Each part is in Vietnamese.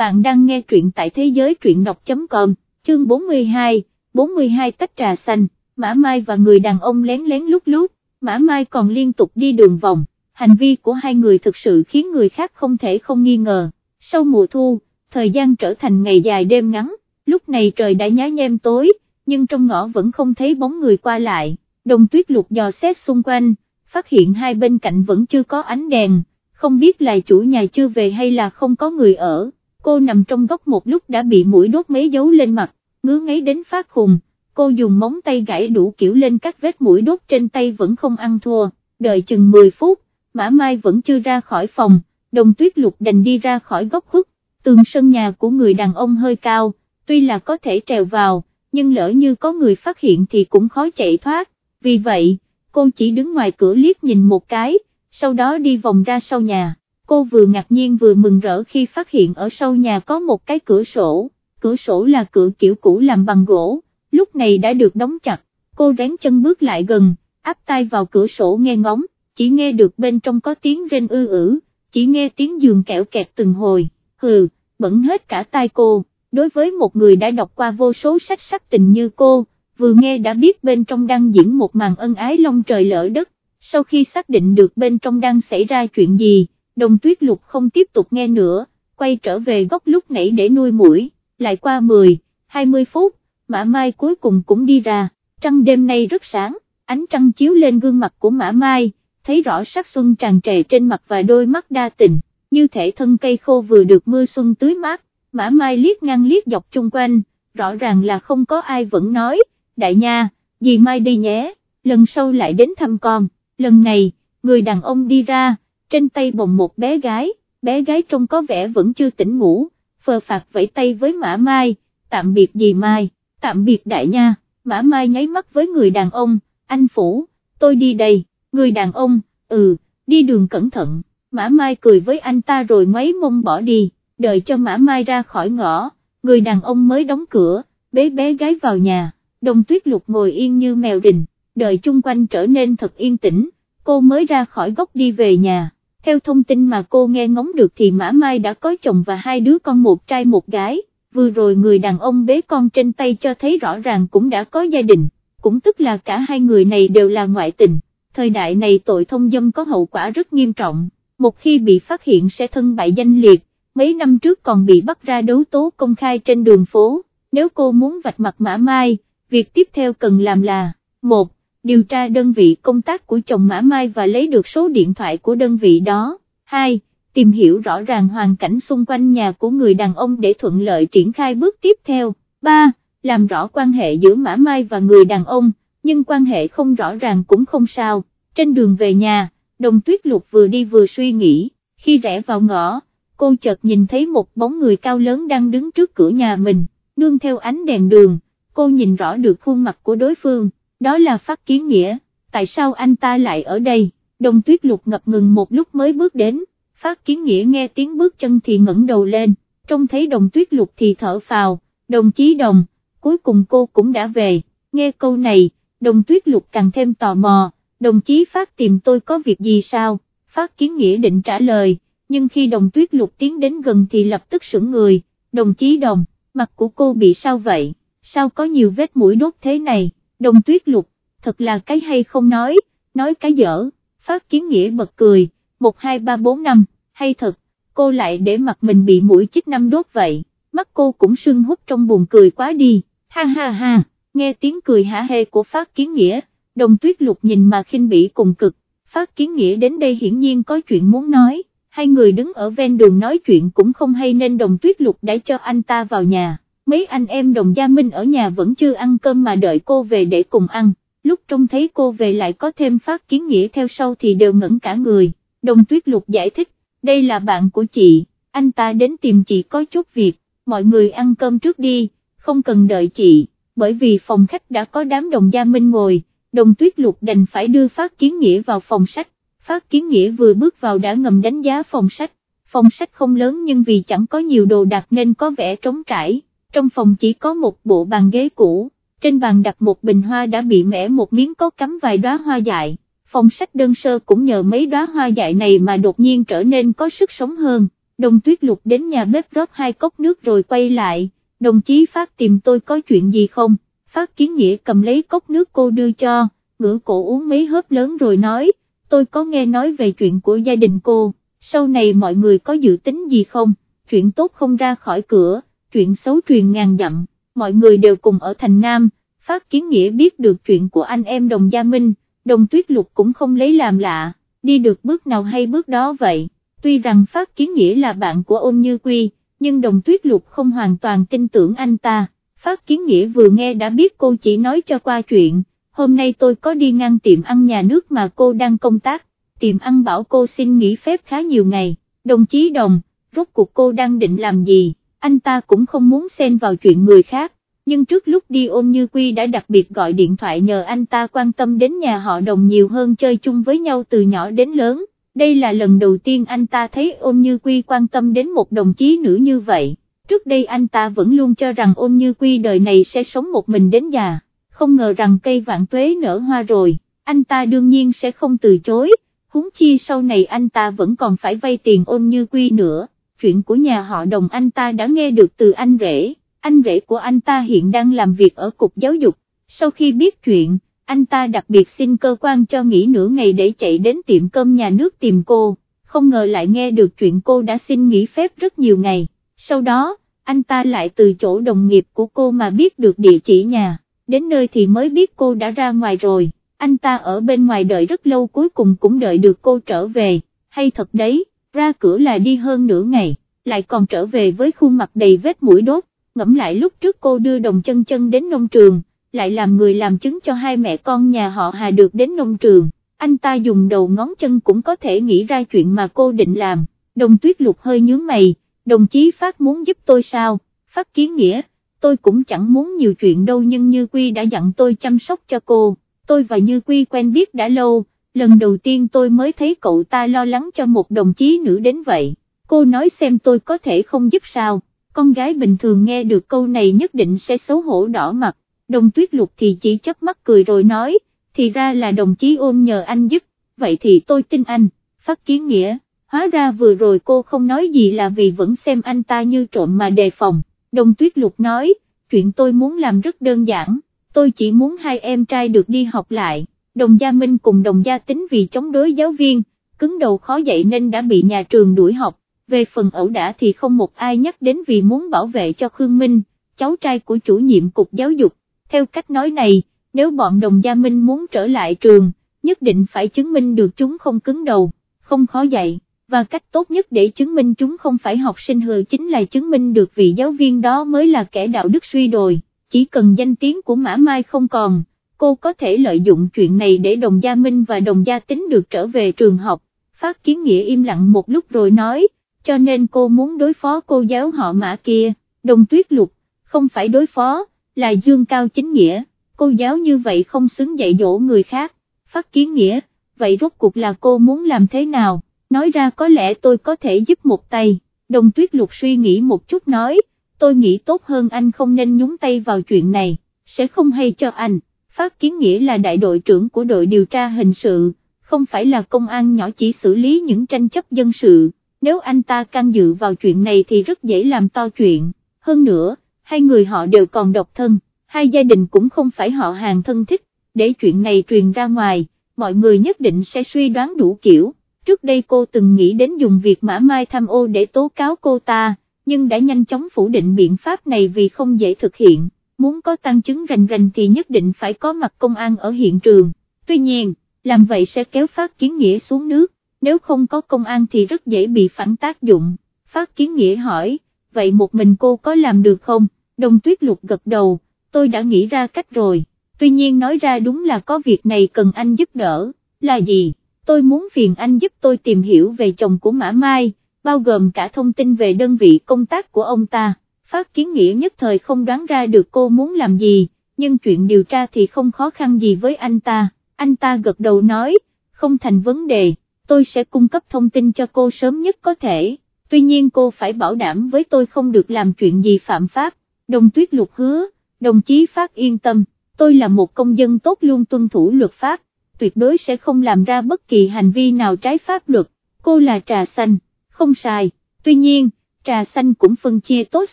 bạn đang nghe truyện tại thế giới truyện đọc.com, chương 42, 42 tách trà xanh, Mã Mai và người đàn ông lén lén lút lút, Mã Mai còn liên tục đi đường vòng, hành vi của hai người thực sự khiến người khác không thể không nghi ngờ, sau mùa thu, thời gian trở thành ngày dài đêm ngắn, lúc này trời đã nhá nhem tối, nhưng trong ngõ vẫn không thấy bóng người qua lại, đồng tuyết lục dò xét xung quanh, phát hiện hai bên cạnh vẫn chưa có ánh đèn, không biết là chủ nhà chưa về hay là không có người ở, cô nằm trong góc một lúc đã bị mũi đốt mấy dấu lên mặt, ngứa ngáy đến phát khùng, cô dùng móng tay gãy đủ kiểu lên các vết mũi đốt trên tay vẫn không ăn thua, đợi chừng 10 phút, Mã Mai vẫn chưa ra khỏi phòng, đồng tuyết lục đành đi ra khỏi góc khuất, tường sân nhà của người đàn ông hơi cao, tuy là có thể trèo vào, nhưng lỡ như có người phát hiện thì cũng khó chạy thoát, vì vậy, cô chỉ đứng ngoài cửa liếc nhìn một cái, sau đó đi vòng ra sau nhà, cô vừa ngạc nhiên vừa mừng rỡ khi phát hiện ở sau nhà có một cái cửa sổ, cửa sổ là cửa kiểu cũ làm bằng gỗ, lúc này đã được đóng chặt, cô rén chân bước lại gần, áp tay vào cửa sổ nghe ngóng, chỉ nghe được bên trong có tiếng rên ư ử, chỉ nghe tiếng giường kẹo kẹt từng hồi, hừ, bẩn hết cả tai cô, đối với một người đã đọc qua vô số sách sắc tình như cô, vừa nghe đã biết bên trong đang diễn một màn ân ái long trời lỡ đất, sau khi xác định được bên trong đang xảy ra chuyện gì, đồng tuyết lục không tiếp tục nghe nữa, quay trở về góc lúc nãy để nuôi mũi, lại qua 10, 20 phút, Mã Mai cuối cùng cũng đi ra, trăng đêm nay rất sáng, ánh trăng chiếu lên gương mặt của Mã Mai, thấy rõ sắc xuân tràn trề trên mặt và đôi mắt đa tình, như thể thân cây khô vừa được mưa xuân tưới mát, Mã Mai liếc ngang liếc dọc chung quanh, rõ ràng là không có ai vẫn nói, đại nha, dì Mai đi nhé, lần sau lại đến thăm con, lần này, người đàn ông đi ra, trên tay bồng một bé gái, bé gái trông có vẻ vẫn chưa tỉnh ngủ, phờ phạt vẫy tay với Mã Mai, tạm biệt dì Mai, tạm biệt đại nha, Mã Mai nháy mắt với người đàn ông, anh Phủ, tôi đi đây, người đàn ông, ừ, đi đường cẩn thận, Mã Mai cười với anh ta rồi ngoáy mông bỏ đi, đợi cho Mã Mai ra khỏi ngõ, người đàn ông mới đóng cửa, bế bé gái vào nhà đồng tuyết lục ngồi yên như mèo đình, đợi chung quanh trở nên thật yên tĩnh, cô mới ra khỏi góc đi về nhà. Theo thông tin mà cô nghe ngóng được thì Mã Mai đã có chồng và hai đứa con một trai một gái, vừa rồi người đàn ông bế con trên tay cho thấy rõ ràng cũng đã có gia đình, cũng tức là cả hai người này đều là ngoại tình, thời đại này tội thông dâm có hậu quả rất nghiêm trọng, một khi bị phát hiện sẽ thân bại danh liệt, mấy năm trước còn bị bắt ra đấu tố công khai trên đường phố, nếu cô muốn vạch mặt Mã Mai, việc tiếp theo cần làm là, một, điều tra đơn vị công tác của chồng Mã Mai và lấy được số điện thoại của đơn vị đó, hai, tìm hiểu rõ ràng hoàn cảnh xung quanh nhà của người đàn ông để thuận lợi triển khai bước tiếp theo, ba, làm rõ quan hệ giữa Mã Mai và người đàn ông, nhưng quan hệ không rõ ràng cũng không sao, trên đường về nhà, đồng tuyết lục vừa đi vừa suy nghĩ, khi rẽ vào ngõ, cô chợt nhìn thấy một bóng người cao lớn đang đứng trước cửa nhà mình, nương theo ánh đèn đường. Cô nhìn rõ được khuôn mặt của đối phương, đó là phát kiến nghĩa, tại sao anh ta lại ở đây, đồng tuyết lục ngập ngừng một lúc mới bước đến, phát kiến nghĩa nghe tiếng bước chân thì ngẩng đầu lên, trông thấy đồng tuyết lục thì thở phào, đồng chí đồng, cuối cùng cô cũng đã về, nghe câu này, đồng tuyết lục càng thêm tò mò, đồng chí phát tìm tôi có việc gì sao, phát kiến nghĩa định trả lời, nhưng khi đồng tuyết lục tiến đến gần thì lập tức sững người, đồng chí đồng, mặt của cô bị sao vậy? sao có nhiều vết mũi đốt thế này, đồng tuyết lục, thật là cái hay không nói, nói cái dở, phát kiến nghĩa bật cười, 1 2 3 4 5, hay thật, cô lại để mặt mình bị mũi chích năm đốt vậy, mắt cô cũng sưng hút trong buồn cười quá đi, ha ha ha, nghe tiếng cười hả hê của phát kiến nghĩa, đồng tuyết lục nhìn mà khinh bỉ cùng cực, phát kiến nghĩa đến đây hiển nhiên có chuyện muốn nói, hai người đứng ở ven đường nói chuyện cũng không hay nên đồng tuyết lục đã cho anh ta vào nhà mấy anh em đồng gia Minh ở nhà vẫn chưa ăn cơm mà đợi cô về để cùng ăn, lúc trông thấy cô về lại có thêm phát kiến nghĩa theo sau thì đều ngẩn cả người, đồng tuyết lục giải thích, đây là bạn của chị, anh ta đến tìm chị có chút việc, mọi người ăn cơm trước đi, không cần đợi chị, bởi vì phòng khách đã có đám đồng gia Minh ngồi, đồng tuyết lục đành phải đưa phát kiến nghĩa vào phòng sách, phát kiến nghĩa vừa bước vào đã ngầm đánh giá phòng sách, phòng sách không lớn nhưng vì chẳng có nhiều đồ đạc nên có vẻ trống trải trong phòng chỉ có một bộ bàn ghế cũ, trên bàn đặt một bình hoa đã bị mẻ một miếng có cắm vài đóa hoa dại, phòng sách đơn sơ cũng nhờ mấy đóa hoa dại này mà đột nhiên trở nên có sức sống hơn, đồng tuyết lục đến nhà bếp rót hai cốc nước rồi quay lại, đồng chí Phát tìm tôi có chuyện gì không, Phát kiến nghĩa cầm lấy cốc nước cô đưa cho, ngửa cổ uống mấy hớp lớn rồi nói, tôi có nghe nói về chuyện của gia đình cô, sau này mọi người có dự tính gì không, chuyện tốt không ra khỏi cửa, chuyện xấu truyền ngàn dặm, mọi người đều cùng ở thành Nam, Phát kiến nghĩa biết được chuyện của anh em đồng gia Minh, đồng tuyết lục cũng không lấy làm lạ, đi được bước nào hay bước đó vậy, tuy rằng Phát kiến nghĩa là bạn của ôn như quy, nhưng đồng tuyết lục không hoàn toàn tin tưởng anh ta, Phát kiến nghĩa vừa nghe đã biết cô chỉ nói cho qua chuyện, hôm nay tôi có đi ngang tiệm ăn nhà nước mà cô đang công tác, tiệm ăn bảo cô xin nghỉ phép khá nhiều ngày, đồng chí đồng, rốt cuộc cô đang định làm gì, anh ta cũng không muốn xen vào chuyện người khác, nhưng trước lúc đi ôn như quy đã đặc biệt gọi điện thoại nhờ anh ta quan tâm đến nhà họ đồng nhiều hơn chơi chung với nhau từ nhỏ đến lớn, đây là lần đầu tiên anh ta thấy ôn như quy quan tâm đến một đồng chí nữ như vậy, trước đây anh ta vẫn luôn cho rằng ôn như quy đời này sẽ sống một mình đến già, không ngờ rằng cây vạn tuế nở hoa rồi, anh ta đương nhiên sẽ không từ chối, huống chi sau này anh ta vẫn còn phải vay tiền ôn như quy nữa, chuyện của nhà họ đồng anh ta đã nghe được từ anh rể. Anh rể của anh ta hiện đang làm việc ở cục giáo dục, sau khi biết chuyện, anh ta đặc biệt xin cơ quan cho nghỉ nửa ngày để chạy đến tiệm cơm nhà nước tìm cô, không ngờ lại nghe được chuyện cô đã xin nghỉ phép rất nhiều ngày, sau đó, anh ta lại từ chỗ đồng nghiệp của cô mà biết được địa chỉ nhà, đến nơi thì mới biết cô đã ra ngoài rồi, anh ta ở bên ngoài đợi rất lâu cuối cùng cũng đợi được cô trở về, hay thật đấy, ra cửa là đi hơn nửa ngày, lại còn trở về với khuôn mặt đầy vết mũi đốt, ngẫm lại lúc trước cô đưa đồng chân chân đến nông trường, lại làm người làm chứng cho hai mẹ con nhà họ Hà được đến nông trường, anh ta dùng đầu ngón chân cũng có thể nghĩ ra chuyện mà cô định làm, đồng tuyết lục hơi nhướng mày, đồng chí Phát muốn giúp tôi sao, Phát kiến nghĩa, tôi cũng chẳng muốn nhiều chuyện đâu nhưng Như Quy đã dặn tôi chăm sóc cho cô, tôi và Như Quy quen biết đã lâu, lần đầu tiên tôi mới thấy cậu ta lo lắng cho một đồng chí nữ đến vậy, cô nói xem tôi có thể không giúp sao. Con gái bình thường nghe được câu này nhất định sẽ xấu hổ đỏ mặt, đồng tuyết lục thì chỉ chớp mắt cười rồi nói, thì ra là đồng chí ôm nhờ anh giúp, vậy thì tôi tin anh, phát kiến nghĩa, hóa ra vừa rồi cô không nói gì là vì vẫn xem anh ta như trộm mà đề phòng, đồng tuyết lục nói, chuyện tôi muốn làm rất đơn giản, tôi chỉ muốn hai em trai được đi học lại, đồng gia Minh cùng đồng gia tính vì chống đối giáo viên, cứng đầu khó dạy nên đã bị nhà trường đuổi học. Về phần ẩu đả thì không một ai nhắc đến vì muốn bảo vệ cho Khương Minh, cháu trai của chủ nhiệm cục giáo dục, theo cách nói này, nếu bọn đồng gia Minh muốn trở lại trường, nhất định phải chứng minh được chúng không cứng đầu, không khó dạy, và cách tốt nhất để chứng minh chúng không phải học sinh hư chính là chứng minh được vị giáo viên đó mới là kẻ đạo đức suy đồi, chỉ cần danh tiếng của Mã Mai không còn, cô có thể lợi dụng chuyện này để đồng gia Minh và đồng gia tính được trở về trường học, phát kiến nghĩa im lặng một lúc rồi nói, cho nên cô muốn đối phó cô giáo họ mã kia, đồng tuyết lục, không phải đối phó, là dương cao chính nghĩa, cô giáo như vậy không xứng dạy dỗ người khác, phát kiến nghĩa, vậy rốt cuộc là cô muốn làm thế nào, nói ra có lẽ tôi có thể giúp một tay, đồng tuyết lục suy nghĩ một chút nói, tôi nghĩ tốt hơn anh không nên nhúng tay vào chuyện này, sẽ không hay cho anh, phát kiến nghĩa là đại đội trưởng của đội điều tra hình sự, không phải là công an nhỏ chỉ xử lý những tranh chấp dân sự. Nếu anh ta can dự vào chuyện này thì rất dễ làm to chuyện, hơn nữa, hai người họ đều còn độc thân, hai gia đình cũng không phải họ hàng thân thích, để chuyện này truyền ra ngoài, mọi người nhất định sẽ suy đoán đủ kiểu, trước đây cô từng nghĩ đến dùng việc mã mai tham ô để tố cáo cô ta, nhưng đã nhanh chóng phủ định biện pháp này vì không dễ thực hiện, muốn có tăng chứng rành rành thì nhất định phải có mặt công an ở hiện trường, tuy nhiên, làm vậy sẽ kéo phát kiến nghĩa xuống nước. Nếu không có công an thì rất dễ bị phản tác dụng, phát kiến nghĩa hỏi, vậy một mình cô có làm được không, đồng tuyết lục gật đầu, tôi đã nghĩ ra cách rồi, tuy nhiên nói ra đúng là có việc này cần anh giúp đỡ, là gì, tôi muốn phiền anh giúp tôi tìm hiểu về chồng của Mã Mai, bao gồm cả thông tin về đơn vị công tác của ông ta, phát kiến nghĩa nhất thời không đoán ra được cô muốn làm gì, nhưng chuyện điều tra thì không khó khăn gì với anh ta, anh ta gật đầu nói, không thành vấn đề tôi sẽ cung cấp thông tin cho cô sớm nhất có thể, tuy nhiên cô phải bảo đảm với tôi không được làm chuyện gì phạm pháp, đồng tuyết lục hứa, đồng chí Phát yên tâm, tôi là một công dân tốt luôn tuân thủ luật pháp, tuyệt đối sẽ không làm ra bất kỳ hành vi nào trái pháp luật, cô là trà xanh, không sai, tuy nhiên, trà xanh cũng phân chia tốt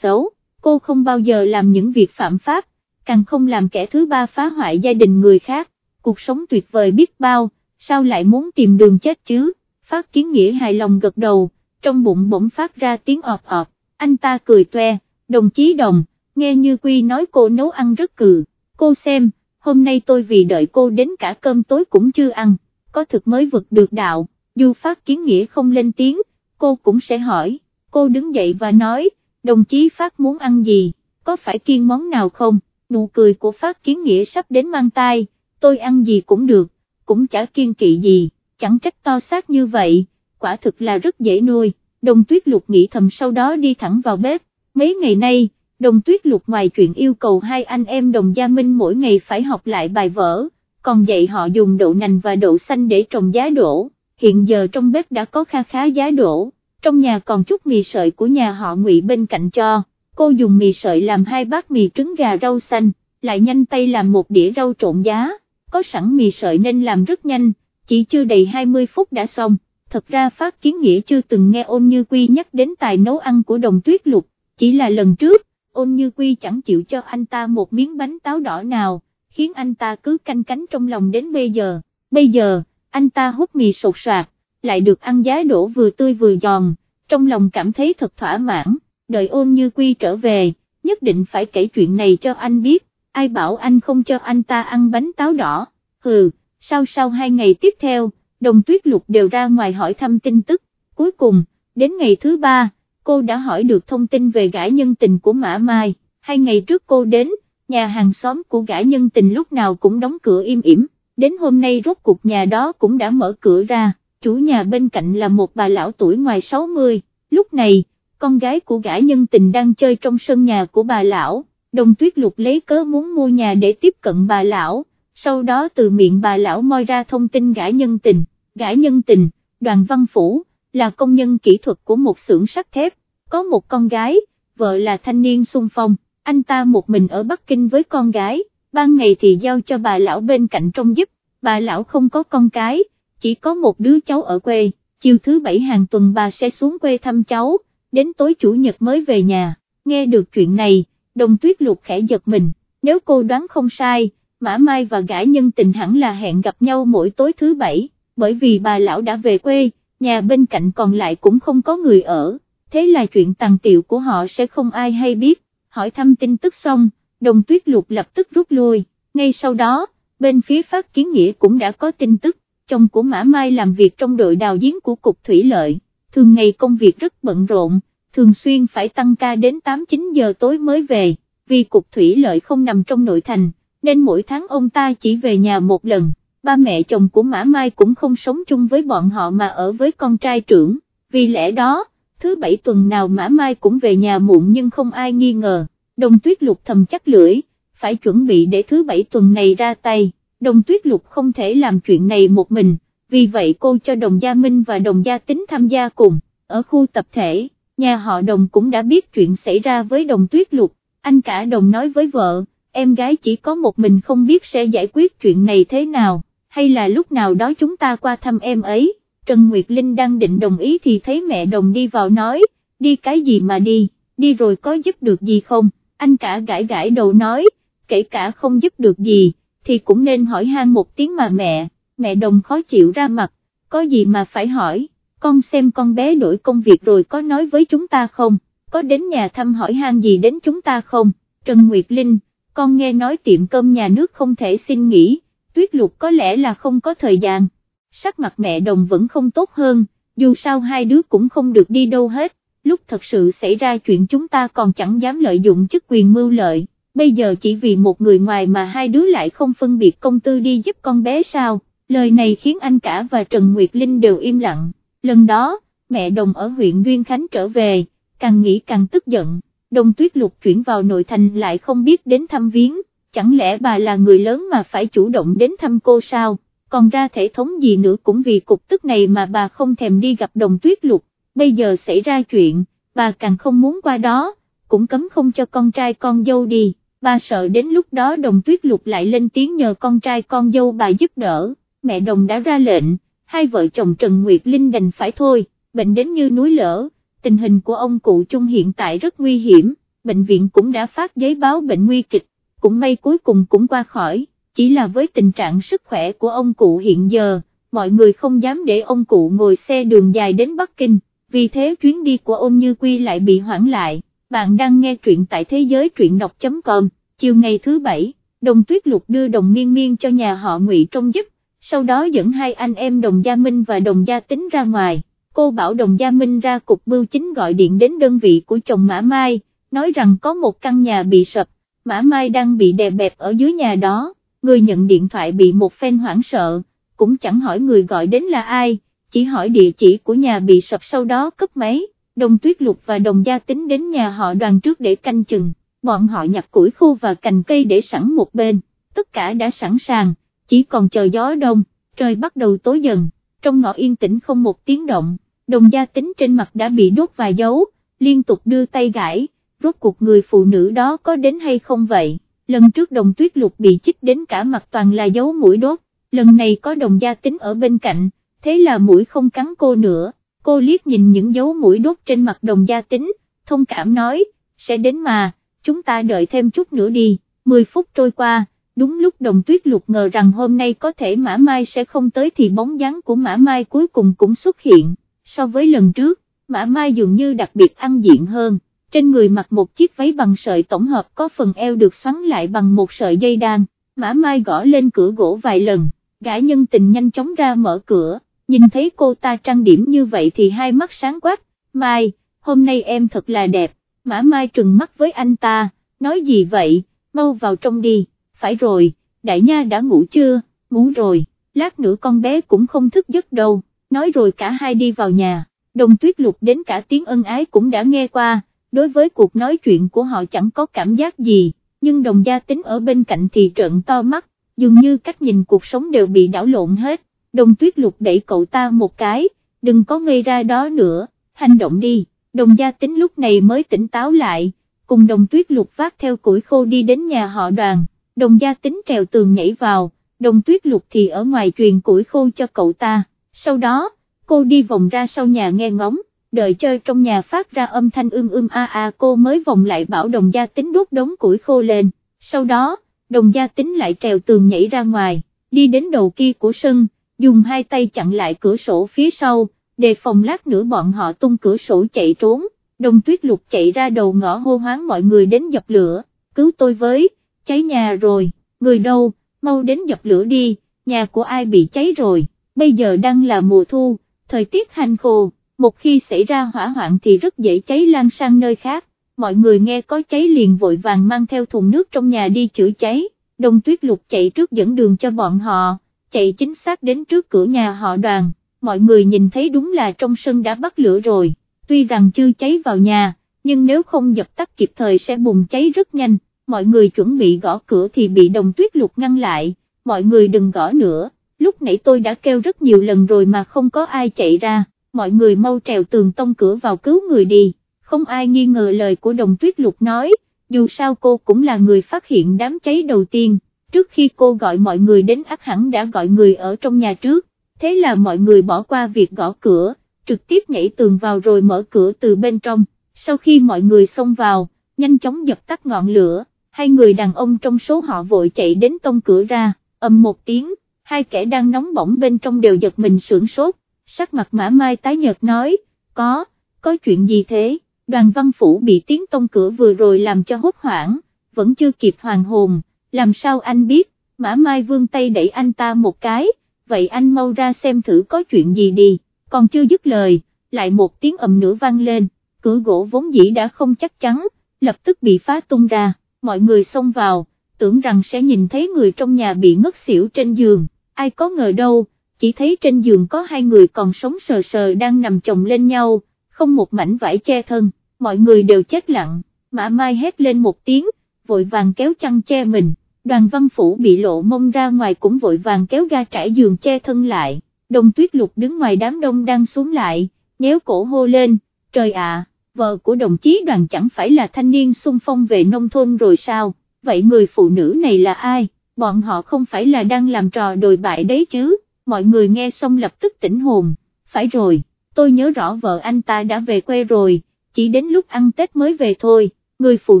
xấu, cô không bao giờ làm những việc phạm pháp, càng không làm kẻ thứ ba phá hoại gia đình người khác, cuộc sống tuyệt vời biết bao, sao lại muốn tìm đường chết chứ, phát kiến nghĩa hài lòng gật đầu, trong bụng bỗng phát ra tiếng ọp ọp, anh ta cười toe, đồng chí đồng, nghe như Quy nói cô nấu ăn rất cừ, cô xem, hôm nay tôi vì đợi cô đến cả cơm tối cũng chưa ăn, có thực mới vực được đạo, dù phát kiến nghĩa không lên tiếng, cô cũng sẽ hỏi, cô đứng dậy và nói, đồng chí phát muốn ăn gì, có phải kiêng món nào không, nụ cười của phát kiến nghĩa sắp đến mang tai, tôi ăn gì cũng được, cũng chả kiên kỵ gì, chẳng trách to xác như vậy, quả thực là rất dễ nuôi, đồng tuyết lục nghĩ thầm sau đó đi thẳng vào bếp, mấy ngày nay, đồng tuyết lục ngoài chuyện yêu cầu hai anh em đồng gia minh mỗi ngày phải học lại bài vở, còn dạy họ dùng đậu nành và đậu xanh để trồng giá đỗ, hiện giờ trong bếp đã có kha khá giá đỗ, trong nhà còn chút mì sợi của nhà họ ngụy bên cạnh cho, cô dùng mì sợi làm hai bát mì trứng gà rau xanh, lại nhanh tay làm một đĩa rau trộn giá, có sẵn mì sợi nên làm rất nhanh, chỉ chưa đầy 20 phút đã xong, thật ra Phát Kiến Nghĩa chưa từng nghe ôn như quy nhắc đến tài nấu ăn của đồng tuyết lục, chỉ là lần trước, ôn như quy chẳng chịu cho anh ta một miếng bánh táo đỏ nào, khiến anh ta cứ canh cánh trong lòng đến bây giờ, bây giờ, anh ta hút mì sột soạt, lại được ăn giá đổ vừa tươi vừa giòn, trong lòng cảm thấy thật thỏa mãn, đợi ôn như quy trở về, nhất định phải kể chuyện này cho anh biết, ai bảo anh không cho anh ta ăn bánh táo đỏ, hừ, sau sau hai ngày tiếp theo, đồng tuyết lục đều ra ngoài hỏi thăm tin tức, cuối cùng, đến ngày thứ ba, cô đã hỏi được thông tin về gã nhân tình của Mã Mai, hai ngày trước cô đến, nhà hàng xóm của gã nhân tình lúc nào cũng đóng cửa im ỉm, đến hôm nay rốt cuộc nhà đó cũng đã mở cửa ra, chủ nhà bên cạnh là một bà lão tuổi ngoài 60, lúc này, con gái của gã nhân tình đang chơi trong sân nhà của bà lão, đồng tuyết lục lấy cớ muốn mua nhà để tiếp cận bà lão, sau đó từ miệng bà lão moi ra thông tin gã nhân tình, gã nhân tình, đoàn văn phủ, là công nhân kỹ thuật của một xưởng sắt thép, có một con gái, vợ là thanh niên sung phong, anh ta một mình ở Bắc Kinh với con gái, ban ngày thì giao cho bà lão bên cạnh trông giúp, bà lão không có con cái, chỉ có một đứa cháu ở quê, chiều thứ bảy hàng tuần bà sẽ xuống quê thăm cháu, đến tối chủ nhật mới về nhà, nghe được chuyện này, đồng tuyết lục khẽ giật mình, nếu cô đoán không sai, Mã Mai và gã nhân tình hẳn là hẹn gặp nhau mỗi tối thứ bảy, bởi vì bà lão đã về quê, nhà bên cạnh còn lại cũng không có người ở, thế là chuyện tàn tiệu của họ sẽ không ai hay biết, hỏi thăm tin tức xong, đồng tuyết lục lập tức rút lui, ngay sau đó, bên phía phát kiến nghĩa cũng đã có tin tức, chồng của Mã Mai làm việc trong đội đào giếng của Cục Thủy Lợi, thường ngày công việc rất bận rộn, thường xuyên phải tăng ca đến 8-9 giờ tối mới về, vì Cục Thủy Lợi không nằm trong nội thành nên mỗi tháng ông ta chỉ về nhà một lần, ba mẹ chồng của Mã Mai cũng không sống chung với bọn họ mà ở với con trai trưởng, vì lẽ đó, thứ bảy tuần nào Mã Mai cũng về nhà muộn nhưng không ai nghi ngờ, đồng tuyết lục thầm chắc lưỡi, phải chuẩn bị để thứ bảy tuần này ra tay, đồng tuyết lục không thể làm chuyện này một mình, vì vậy cô cho đồng gia Minh và đồng gia tính tham gia cùng, ở khu tập thể, nhà họ đồng cũng đã biết chuyện xảy ra với đồng tuyết lục, anh cả đồng nói với vợ, em gái chỉ có một mình không biết sẽ giải quyết chuyện này thế nào, hay là lúc nào đó chúng ta qua thăm em ấy, Trần Nguyệt Linh đang định đồng ý thì thấy mẹ đồng đi vào nói, đi cái gì mà đi, đi rồi có giúp được gì không, anh cả gãi gãi đầu nói, kể cả không giúp được gì, thì cũng nên hỏi han một tiếng mà mẹ, mẹ đồng khó chịu ra mặt, có gì mà phải hỏi, con xem con bé đổi công việc rồi có nói với chúng ta không, có đến nhà thăm hỏi han gì đến chúng ta không, Trần Nguyệt Linh, con nghe nói tiệm cơm nhà nước không thể xin nghỉ, tuyết lục có lẽ là không có thời gian, sắc mặt mẹ đồng vẫn không tốt hơn, dù sao hai đứa cũng không được đi đâu hết, lúc thật sự xảy ra chuyện chúng ta còn chẳng dám lợi dụng chức quyền mưu lợi, bây giờ chỉ vì một người ngoài mà hai đứa lại không phân biệt công tư đi giúp con bé sao, lời này khiến anh cả và Trần Nguyệt Linh đều im lặng, lần đó, mẹ đồng ở huyện Duyên Khánh trở về, càng nghĩ càng tức giận. Đồng tuyết lục chuyển vào nội thành lại không biết đến thăm viếng, chẳng lẽ bà là người lớn mà phải chủ động đến thăm cô sao, còn ra thể thống gì nữa cũng vì cục tức này mà bà không thèm đi gặp đồng tuyết lục, bây giờ xảy ra chuyện, bà càng không muốn qua đó, cũng cấm không cho con trai con dâu đi, Ba sợ đến lúc đó đồng tuyết lục lại lên tiếng nhờ con trai con dâu bà giúp đỡ, mẹ đồng đã ra lệnh, hai vợ chồng Trần Nguyệt Linh đành phải thôi, bệnh đến như núi lở. Tình hình của ông cụ Chung hiện tại rất nguy hiểm, bệnh viện cũng đã phát giấy báo bệnh nguy kịch, cũng may cuối cùng cũng qua khỏi, chỉ là với tình trạng sức khỏe của ông cụ hiện giờ, mọi người không dám để ông cụ ngồi xe đường dài đến Bắc Kinh, vì thế chuyến đi của ôn như quy lại bị hoãn lại, bạn đang nghe truyện tại thế giới truyện đọc.com, chiều ngày thứ bảy, đồng tuyết lục đưa đồng miên miên cho nhà họ ngụy trông giúp, sau đó dẫn hai anh em đồng gia Minh và đồng gia tính ra ngoài, cô bảo đồng gia Minh ra cục bưu chính gọi điện đến đơn vị của chồng Mã Mai, nói rằng có một căn nhà bị sập, Mã Mai đang bị đè bẹp ở dưới nhà đó, người nhận điện thoại bị một phen hoảng sợ, cũng chẳng hỏi người gọi đến là ai, chỉ hỏi địa chỉ của nhà bị sập sau đó cấp máy, đồng tuyết lục và đồng gia tính đến nhà họ đoàn trước để canh chừng, bọn họ nhặt củi khô và cành cây để sẵn một bên, tất cả đã sẵn sàng, chỉ còn chờ gió đông, trời bắt đầu tối dần, trong ngõ yên tĩnh không một tiếng động, đồng gia tính trên mặt đã bị đốt vài dấu, liên tục đưa tay gãi, rốt cuộc người phụ nữ đó có đến hay không vậy, lần trước đồng tuyết lục bị chích đến cả mặt toàn là dấu mũi đốt, lần này có đồng gia tính ở bên cạnh, thế là mũi không cắn cô nữa, cô liếc nhìn những dấu mũi đốt trên mặt đồng gia tính, thông cảm nói, sẽ đến mà, chúng ta đợi thêm chút nữa đi, 10 phút trôi qua, đúng lúc đồng tuyết lục ngờ rằng hôm nay có thể Mã Mai sẽ không tới thì bóng dáng của Mã Mai cuối cùng cũng xuất hiện, so với lần trước, Mã Mai dường như đặc biệt ăn diện hơn, trên người mặc một chiếc váy bằng sợi tổng hợp có phần eo được xoắn lại bằng một sợi dây đan, Mã Mai gõ lên cửa gỗ vài lần, gã nhân tình nhanh chóng ra mở cửa, nhìn thấy cô ta trang điểm như vậy thì hai mắt sáng quát, Mai, hôm nay em thật là đẹp, Mã Mai trừng mắt với anh ta, nói gì vậy, mau vào trong đi, phải rồi, đại nha đã ngủ chưa, ngủ rồi, lát nữa con bé cũng không thức giấc đâu, nói rồi cả hai đi vào nhà, đồng tuyết lục đến cả tiếng ân ái cũng đã nghe qua, đối với cuộc nói chuyện của họ chẳng có cảm giác gì, nhưng đồng gia tính ở bên cạnh thì trợn to mắt, dường như cách nhìn cuộc sống đều bị đảo lộn hết, đồng tuyết lục đẩy cậu ta một cái, đừng có ngây ra đó nữa, hành động đi, đồng gia tính lúc này mới tỉnh táo lại, cùng đồng tuyết lục vác theo củi khô đi đến nhà họ đoàn, đồng gia tính trèo tường nhảy vào, đồng tuyết lục thì ở ngoài truyền củi khô cho cậu ta, sau đó, cô đi vòng ra sau nhà nghe ngóng, đợi chơi trong nhà phát ra âm thanh ưm ưm a a cô mới vòng lại bảo đồng gia tính đốt đống củi khô lên, sau đó, đồng gia tính lại trèo tường nhảy ra ngoài, đi đến đầu kia của sân, dùng hai tay chặn lại cửa sổ phía sau, đề phòng lát nữa bọn họ tung cửa sổ chạy trốn, đồng tuyết lục chạy ra đầu ngõ hô hoáng mọi người đến dập lửa, cứu tôi với, cháy nhà rồi, người đâu, mau đến dập lửa đi, nhà của ai bị cháy rồi, bây giờ đang là mùa thu, thời tiết hành khô, một khi xảy ra hỏa hoạn thì rất dễ cháy lan sang nơi khác, mọi người nghe có cháy liền vội vàng mang theo thùng nước trong nhà đi chữa cháy, đồng tuyết lục chạy trước dẫn đường cho bọn họ, chạy chính xác đến trước cửa nhà họ đoàn, mọi người nhìn thấy đúng là trong sân đã bắt lửa rồi, tuy rằng chưa cháy vào nhà, nhưng nếu không dập tắt kịp thời sẽ bùng cháy rất nhanh, mọi người chuẩn bị gõ cửa thì bị đồng tuyết lục ngăn lại, mọi người đừng gõ nữa, lúc nãy tôi đã kêu rất nhiều lần rồi mà không có ai chạy ra, mọi người mau trèo tường tông cửa vào cứu người đi, không ai nghi ngờ lời của đồng tuyết lục nói, dù sao cô cũng là người phát hiện đám cháy đầu tiên, trước khi cô gọi mọi người đến ác hẳn đã gọi người ở trong nhà trước, thế là mọi người bỏ qua việc gõ cửa, trực tiếp nhảy tường vào rồi mở cửa từ bên trong, sau khi mọi người xông vào, nhanh chóng dập tắt ngọn lửa, hai người đàn ông trong số họ vội chạy đến tông cửa ra, ầm một tiếng, hai kẻ đang nóng bỏng bên trong đều giật mình sưởng sốt, sắc mặt mã mai tái nhợt nói, có, có chuyện gì thế, đoàn văn phủ bị tiếng tông cửa vừa rồi làm cho hốt hoảng, vẫn chưa kịp hoàn hồn, làm sao anh biết, mã mai vương tay đẩy anh ta một cái, vậy anh mau ra xem thử có chuyện gì đi, còn chưa dứt lời, lại một tiếng ầm nữa vang lên, cửa gỗ vốn dĩ đã không chắc chắn, lập tức bị phá tung ra, mọi người xông vào, tưởng rằng sẽ nhìn thấy người trong nhà bị ngất xỉu trên giường, ai có ngờ đâu, chỉ thấy trên giường có hai người còn sống sờ sờ đang nằm chồng lên nhau, không một mảnh vải che thân, mọi người đều chết lặng, mã mai hét lên một tiếng, vội vàng kéo chăn che mình, đoàn văn phủ bị lộ mông ra ngoài cũng vội vàng kéo ga trải giường che thân lại, đồng tuyết lục đứng ngoài đám đông đang xuống lại, nhéo cổ hô lên, trời ạ, vợ của đồng chí đoàn chẳng phải là thanh niên xung phong về nông thôn rồi sao, vậy người phụ nữ này là ai, bọn họ không phải là đang làm trò đồi bại đấy chứ? Mọi người nghe xong lập tức tỉnh hồn, phải rồi, tôi nhớ rõ vợ anh ta đã về quê rồi, chỉ đến lúc ăn Tết mới về thôi, người phụ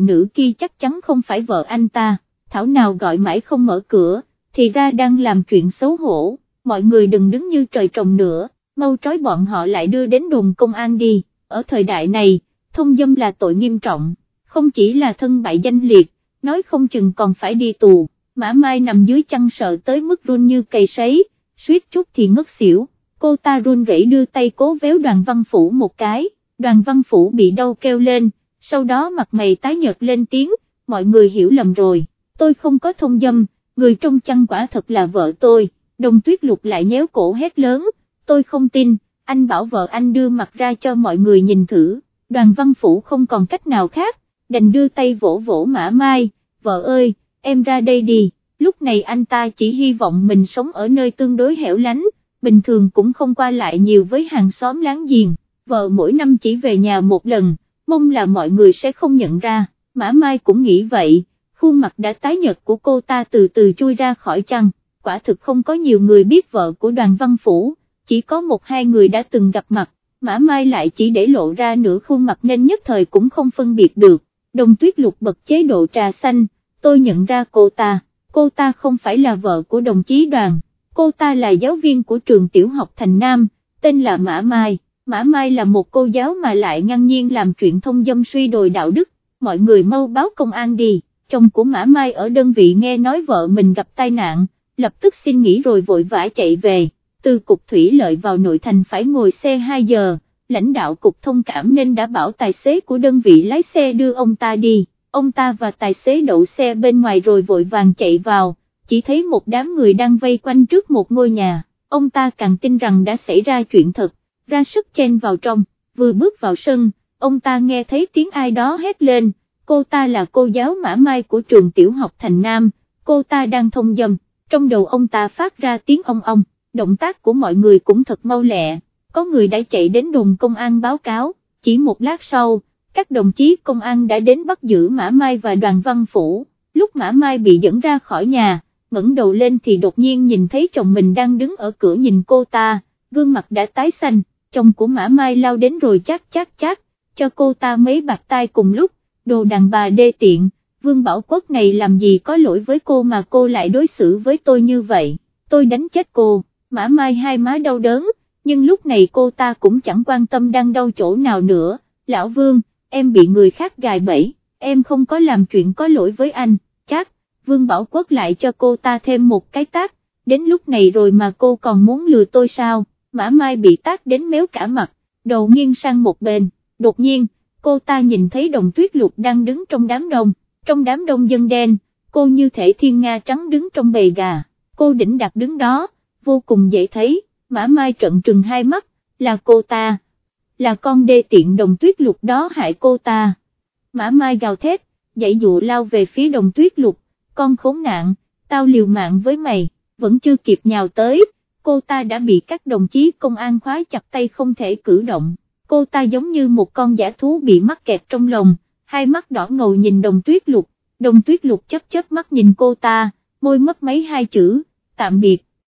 nữ kia chắc chắn không phải vợ anh ta, thảo nào gọi mãi không mở cửa, thì ra đang làm chuyện xấu hổ, mọi người đừng đứng như trời trồng nữa, mau trói bọn họ lại đưa đến đồn công an đi, ở thời đại này, thông dâm là tội nghiêm trọng, không chỉ là thân bại danh liệt, nói không chừng còn phải đi tù, mã mai nằm dưới chăn sợ tới mức run như cây sấy, suýt chút thì ngất xỉu, cô ta run rẩy đưa tay cố véo đoàn văn phủ một cái, đoàn văn phủ bị đau kêu lên, sau đó mặt mày tái nhợt lên tiếng, mọi người hiểu lầm rồi, tôi không có thông dâm, người trong chăn quả thật là vợ tôi, đồng tuyết lục lại nhéo cổ hét lớn, tôi không tin, anh bảo vợ anh đưa mặt ra cho mọi người nhìn thử, đoàn văn phủ không còn cách nào khác, đành đưa tay vỗ vỗ mã mai, vợ ơi, em ra đây đi, lúc này anh ta chỉ hy vọng mình sống ở nơi tương đối hẻo lánh, bình thường cũng không qua lại nhiều với hàng xóm láng giềng, vợ mỗi năm chỉ về nhà một lần, mong là mọi người sẽ không nhận ra, mã mai cũng nghĩ vậy, khuôn mặt đã tái nhợt của cô ta từ từ chui ra khỏi chăn, quả thực không có nhiều người biết vợ của đoàn văn phủ, chỉ có một hai người đã từng gặp mặt, mã mai lại chỉ để lộ ra nửa khuôn mặt nên nhất thời cũng không phân biệt được, đồng tuyết lục bật chế độ trà xanh, tôi nhận ra cô ta, cô ta không phải là vợ của đồng chí đoàn, cô ta là giáo viên của trường tiểu học Thành Nam, tên là Mã Mai, Mã Mai là một cô giáo mà lại ngang nhiên làm chuyện thông dâm suy đồi đạo đức, mọi người mau báo công an đi, chồng của Mã Mai ở đơn vị nghe nói vợ mình gặp tai nạn, lập tức xin nghỉ rồi vội vã chạy về, từ cục thủy lợi vào nội thành phải ngồi xe 2 giờ, lãnh đạo cục thông cảm nên đã bảo tài xế của đơn vị lái xe đưa ông ta đi. Ông ta và tài xế đậu xe bên ngoài rồi vội vàng chạy vào, chỉ thấy một đám người đang vây quanh trước một ngôi nhà, ông ta càng tin rằng đã xảy ra chuyện thật, ra sức chen vào trong, vừa bước vào sân, ông ta nghe thấy tiếng ai đó hét lên, cô ta là cô giáo mã mai của trường tiểu học Thành Nam, cô ta đang thông dâm, trong đầu ông ta phát ra tiếng ong ong, động tác của mọi người cũng thật mau lẹ, có người đã chạy đến đồn công an báo cáo, chỉ một lát sau, các đồng chí công an đã đến bắt giữ Mã Mai và đoàn văn phủ, lúc Mã Mai bị dẫn ra khỏi nhà, ngẩng đầu lên thì đột nhiên nhìn thấy chồng mình đang đứng ở cửa nhìn cô ta, gương mặt đã tái xanh, chồng của Mã Mai lao đến rồi chát chát chát cho cô ta mấy bạc tay cùng lúc, đồ đàn bà đê tiện, Vương Bảo Quốc này làm gì có lỗi với cô mà cô lại đối xử với tôi như vậy, tôi đánh chết cô, Mã Mai hai má đau đớn, nhưng lúc này cô ta cũng chẳng quan tâm đang đau chỗ nào nữa, lão Vương, em bị người khác gài bẫy, em không có làm chuyện có lỗi với anh, chắc, Vương Bảo Quốc lại cho cô ta thêm một cái tác, đến lúc này rồi mà cô còn muốn lừa tôi sao, mã mai bị tác đến méo cả mặt, đầu nghiêng sang một bên, đột nhiên, cô ta nhìn thấy đồng tuyết lục đang đứng trong đám đông, trong đám đông dân đen, cô như thể thiên nga trắng đứng trong bầy gà, cô đỉnh đặt đứng đó, vô cùng dễ thấy, mã mai trận trừng hai mắt, là cô ta. Là con đê tiện đồng tuyết lục đó hại cô ta. Mã Mai gào thét, dãy dụ lao về phía đồng tuyết lục, con khốn nạn, tao liều mạng với mày, vẫn chưa kịp nhào tới, cô ta đã bị các đồng chí công an khóa chặt tay không thể cử động, cô ta giống như một con giả thú bị mắc kẹt trong lòng, hai mắt đỏ ngầu nhìn đồng tuyết lục, đồng tuyết lục chấp chớp mắt nhìn cô ta, môi mất mấy hai chữ, tạm biệt.